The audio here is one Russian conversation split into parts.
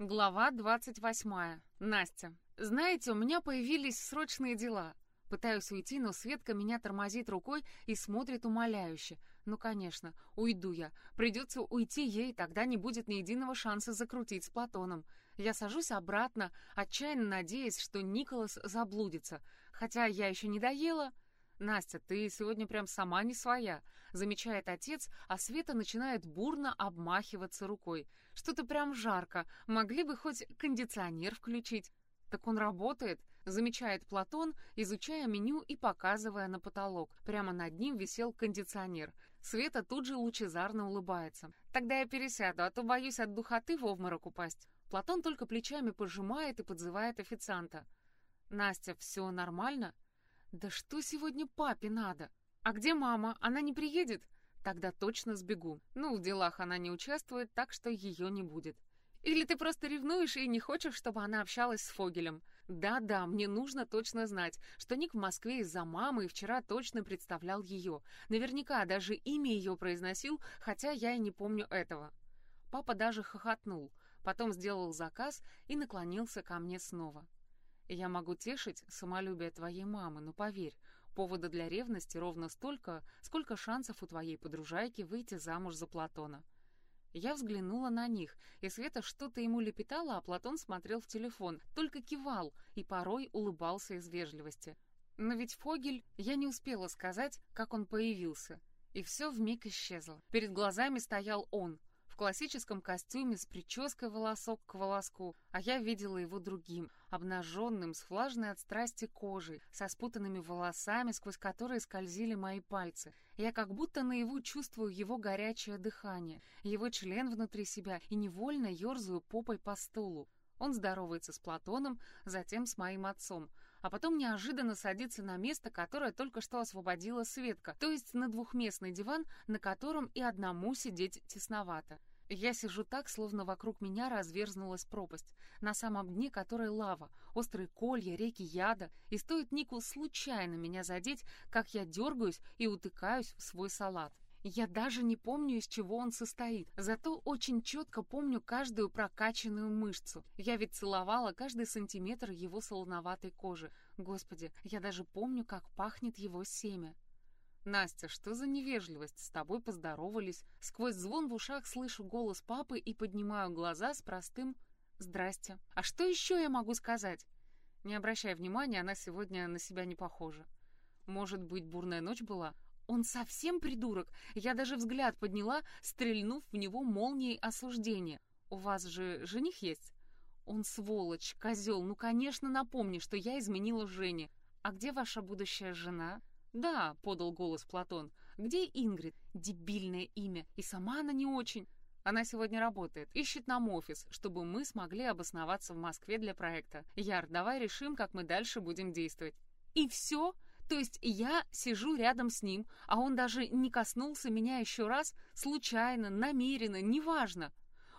Глава 28. Настя. Знаете, у меня появились срочные дела. Пытаюсь уйти, но Светка меня тормозит рукой и смотрит умоляюще. Ну, конечно, уйду я. Придется уйти ей, тогда не будет ни единого шанса закрутить с Платоном. Я сажусь обратно, отчаянно надеясь, что Николас заблудится. Хотя я еще не доела. «Настя, ты сегодня прям сама не своя», — замечает отец, а Света начинает бурно обмахиваться рукой. «Что-то прям жарко, могли бы хоть кондиционер включить». «Так он работает», — замечает Платон, изучая меню и показывая на потолок. Прямо над ним висел кондиционер. Света тут же лучезарно улыбается. «Тогда я пересяду, а то боюсь от духоты в обморок упасть». Платон только плечами пожимает и подзывает официанта. «Настя, все нормально?» Да что сегодня папе надо? А где мама? Она не приедет? Тогда точно сбегу. Ну, в делах она не участвует, так что ее не будет. Или ты просто ревнуешь и не хочешь, чтобы она общалась с Фогелем? Да-да, мне нужно точно знать, что Ник в Москве из-за мамы и вчера точно представлял ее. Наверняка даже имя ее произносил, хотя я и не помню этого. Папа даже хохотнул, потом сделал заказ и наклонился ко мне снова. Я могу тешить самолюбие твоей мамы, но поверь, повода для ревности ровно столько, сколько шансов у твоей подружайки выйти замуж за Платона. Я взглянула на них, и Света что-то ему лепетала, а Платон смотрел в телефон, только кивал и порой улыбался из вежливости. Но ведь Фогель, я не успела сказать, как он появился. И все вмиг исчезло. Перед глазами стоял он, в классическом костюме с прической волосок к волоску, а я видела его другим, обнаженным, с влажной от страсти кожей, со спутанными волосами, сквозь которые скользили мои пальцы. Я как будто наяву чувствую его горячее дыхание, его член внутри себя и невольно ерзаю попой по стулу. Он здоровается с Платоном, затем с моим отцом, а потом неожиданно садится на место, которое только что освободила Светка, то есть на двухместный диван, на котором и одному сидеть тесновато. Я сижу так, словно вокруг меня разверзнулась пропасть, на самом дне которой лава, острые колья, реки яда, и стоит Нику случайно меня задеть, как я дергаюсь и утыкаюсь в свой салат. Я даже не помню, из чего он состоит, зато очень четко помню каждую прокачанную мышцу. Я ведь целовала каждый сантиметр его солоноватой кожи. Господи, я даже помню, как пахнет его семя. «Настя, что за невежливость? С тобой поздоровались». Сквозь звон в ушах слышу голос папы и поднимаю глаза с простым «Здрасте». «А что еще я могу сказать?» Не обращай внимания, она сегодня на себя не похожа. Может быть, бурная ночь была? Он совсем придурок. Я даже взгляд подняла, стрельнув в него молнией осуждения. У вас же жених есть? Он сволочь, козел. Ну, конечно, напомни, что я изменила Жене. А где ваша будущая жена? Да, подал голос Платон. Где Ингрид? Дебильное имя. И сама она не очень. Она сегодня работает, ищет нам офис, чтобы мы смогли обосноваться в Москве для проекта. Яр, давай решим, как мы дальше будем действовать. И все? То есть я сижу рядом с ним, а он даже не коснулся меня еще раз, случайно, намеренно, неважно.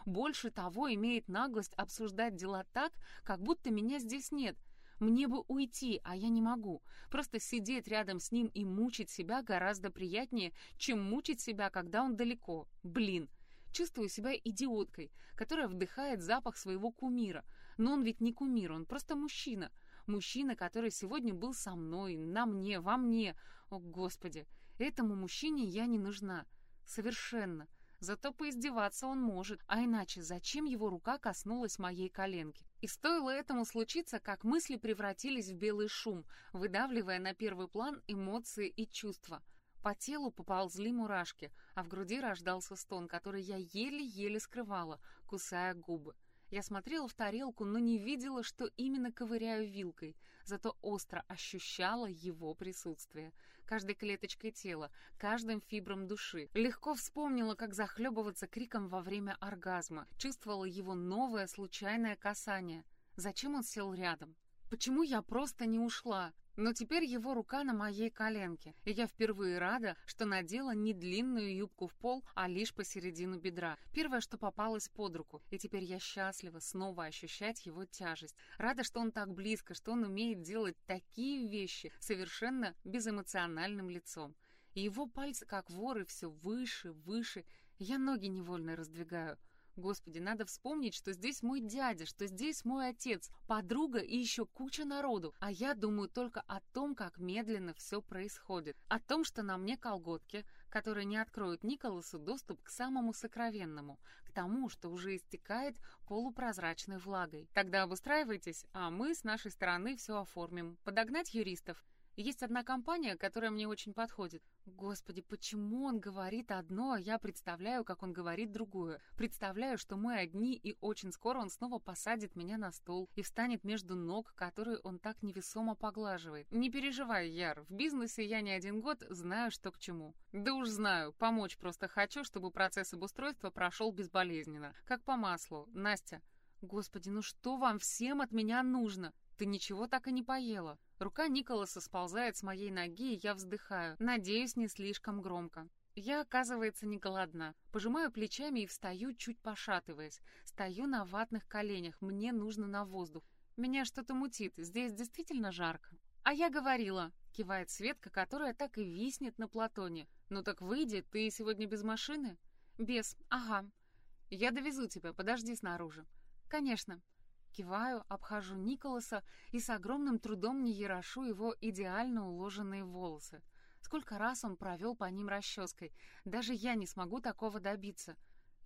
Больше того, имеет наглость обсуждать дела так, как будто меня здесь нет. Мне бы уйти, а я не могу. Просто сидеть рядом с ним и мучить себя гораздо приятнее, чем мучить себя, когда он далеко. Блин. Чувствую себя идиоткой, которая вдыхает запах своего кумира. Но он ведь не кумир, он просто мужчина — Мужчина, который сегодня был со мной, на мне, во мне. О, Господи, этому мужчине я не нужна. Совершенно. Зато поиздеваться он может, а иначе зачем его рука коснулась моей коленки? И стоило этому случиться, как мысли превратились в белый шум, выдавливая на первый план эмоции и чувства. По телу поползли мурашки, а в груди рождался стон, который я еле-еле скрывала, кусая губы. Я смотрела в тарелку, но не видела, что именно ковыряю вилкой, зато остро ощущала его присутствие. Каждой клеточкой тела, каждым фибром души. Легко вспомнила, как захлебываться криком во время оргазма. Чувствовала его новое случайное касание. Зачем он сел рядом? Почему я просто не ушла? Но теперь его рука на моей коленке, и я впервые рада, что надела не длинную юбку в пол, а лишь посередину бедра. Первое, что попалось под руку, и теперь я счастлива снова ощущать его тяжесть. Рада, что он так близко, что он умеет делать такие вещи совершенно безэмоциональным лицом. И его пальцы, как воры, все выше, выше. Я ноги невольно раздвигаю. Господи, надо вспомнить, что здесь мой дядя, что здесь мой отец, подруга и еще куча народу. А я думаю только о том, как медленно все происходит. О том, что на мне колготки, которые не откроют Николасу доступ к самому сокровенному, к тому, что уже истекает полупрозрачной влагой. Тогда обустраивайтесь, а мы с нашей стороны все оформим. Подогнать юристов. Есть одна компания, которая мне очень подходит. Господи, почему он говорит одно, а я представляю, как он говорит другое. Представляю, что мы одни, и очень скоро он снова посадит меня на стол и встанет между ног, которые он так невесомо поглаживает. Не переживай, Яр, в бизнесе я не один год, знаю, что к чему. Да уж знаю, помочь просто хочу, чтобы процесс обустройства прошел безболезненно. Как по маслу. Настя. Господи, ну что вам всем от меня нужно? Ты ничего так и не поела. Рука Николаса сползает с моей ноги, и я вздыхаю. Надеюсь, не слишком громко. Я, оказывается, не голодна. Пожимаю плечами и встаю, чуть пошатываясь. Стою на ватных коленях, мне нужно на воздух. Меня что-то мутит, здесь действительно жарко. А я говорила, кивает Светка, которая так и виснет на Платоне. Ну так выйди, ты сегодня без машины? Без, ага. Я довезу тебя, подожди снаружи. Конечно. Киваю, обхожу Николаса и с огромным трудом не ярошу его идеально уложенные волосы. Сколько раз он провел по ним расческой. Даже я не смогу такого добиться.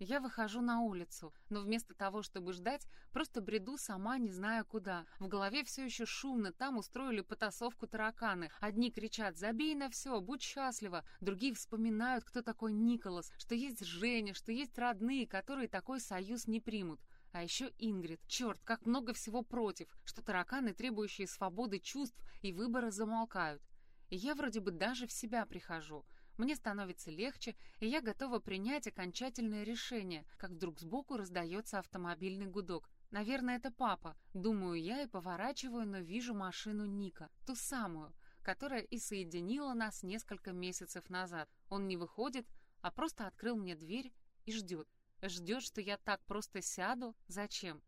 Я выхожу на улицу, но вместо того, чтобы ждать, просто бреду сама, не зная куда. В голове все еще шумно, там устроили потасовку тараканы. Одни кричат «Забей на все, будь счастлива!» Другие вспоминают, кто такой Николас, что есть Женя, что есть родные, которые такой союз не примут. А еще Ингрид. Черт, как много всего против, что тараканы, требующие свободы чувств и выбора, замолкают. И я вроде бы даже в себя прихожу. Мне становится легче, и я готова принять окончательное решение, как вдруг сбоку раздается автомобильный гудок. Наверное, это папа. Думаю я и поворачиваю, но вижу машину Ника. Ту самую, которая и соединила нас несколько месяцев назад. Он не выходит, а просто открыл мне дверь и ждет. Ждет, что я так просто сяду? Зачем?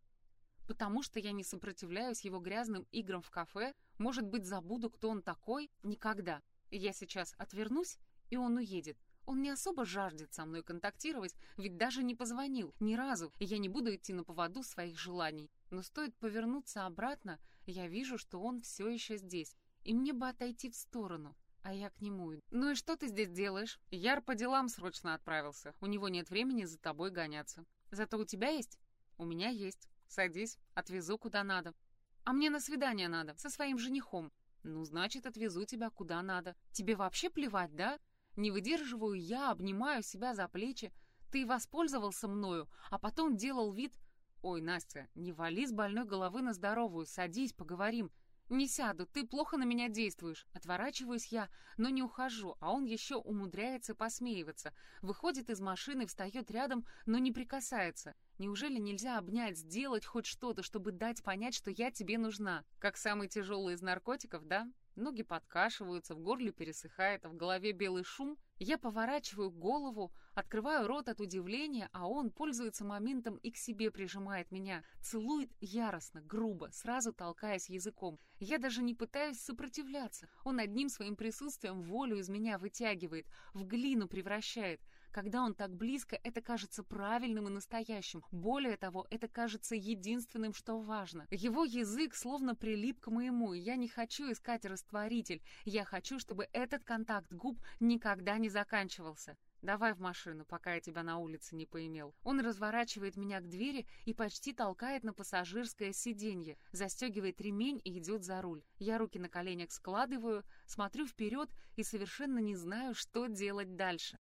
Потому что я не сопротивляюсь его грязным играм в кафе? Может быть, забуду, кто он такой? Никогда. Я сейчас отвернусь, и он уедет. Он не особо жаждет со мной контактировать, ведь даже не позвонил ни разу, и я не буду идти на поводу своих желаний. Но стоит повернуться обратно, я вижу, что он все еще здесь, и мне бы отойти в сторону. А я к нему. «Ну и что ты здесь делаешь?» «Яр по делам срочно отправился. У него нет времени за тобой гоняться. Зато у тебя есть?» «У меня есть. Садись, отвезу куда надо». «А мне на свидание надо, со своим женихом». «Ну, значит, отвезу тебя куда надо. Тебе вообще плевать, да?» Не выдерживаю я, обнимаю себя за плечи. Ты воспользовался мною, а потом делал вид... Ой, Настя, не вали с больной головы на здоровую, садись, поговорим. «Не сяду, ты плохо на меня действуешь». Отворачиваюсь я, но не ухожу, а он еще умудряется посмеиваться. Выходит из машины, встает рядом, но не прикасается. Неужели нельзя обнять, сделать хоть что-то, чтобы дать понять, что я тебе нужна? Как самый тяжелый из наркотиков, да? Ноги подкашиваются, в горле пересыхает, а в голове белый шум. Я поворачиваю голову, открываю рот от удивления, а он пользуется моментом и к себе прижимает меня. Целует яростно, грубо, сразу толкаясь языком. Я даже не пытаюсь сопротивляться. Он одним своим присутствием волю из меня вытягивает, в глину превращает. Когда он так близко, это кажется правильным и настоящим. Более того, это кажется единственным, что важно. Его язык словно прилип к моему, и я не хочу искать растворитель. Я хочу, чтобы этот контакт губ никогда не заканчивался. «Давай в машину, пока я тебя на улице не поимел». Он разворачивает меня к двери и почти толкает на пассажирское сиденье, застегивает ремень и идет за руль. Я руки на коленях складываю, смотрю вперед и совершенно не знаю, что делать дальше.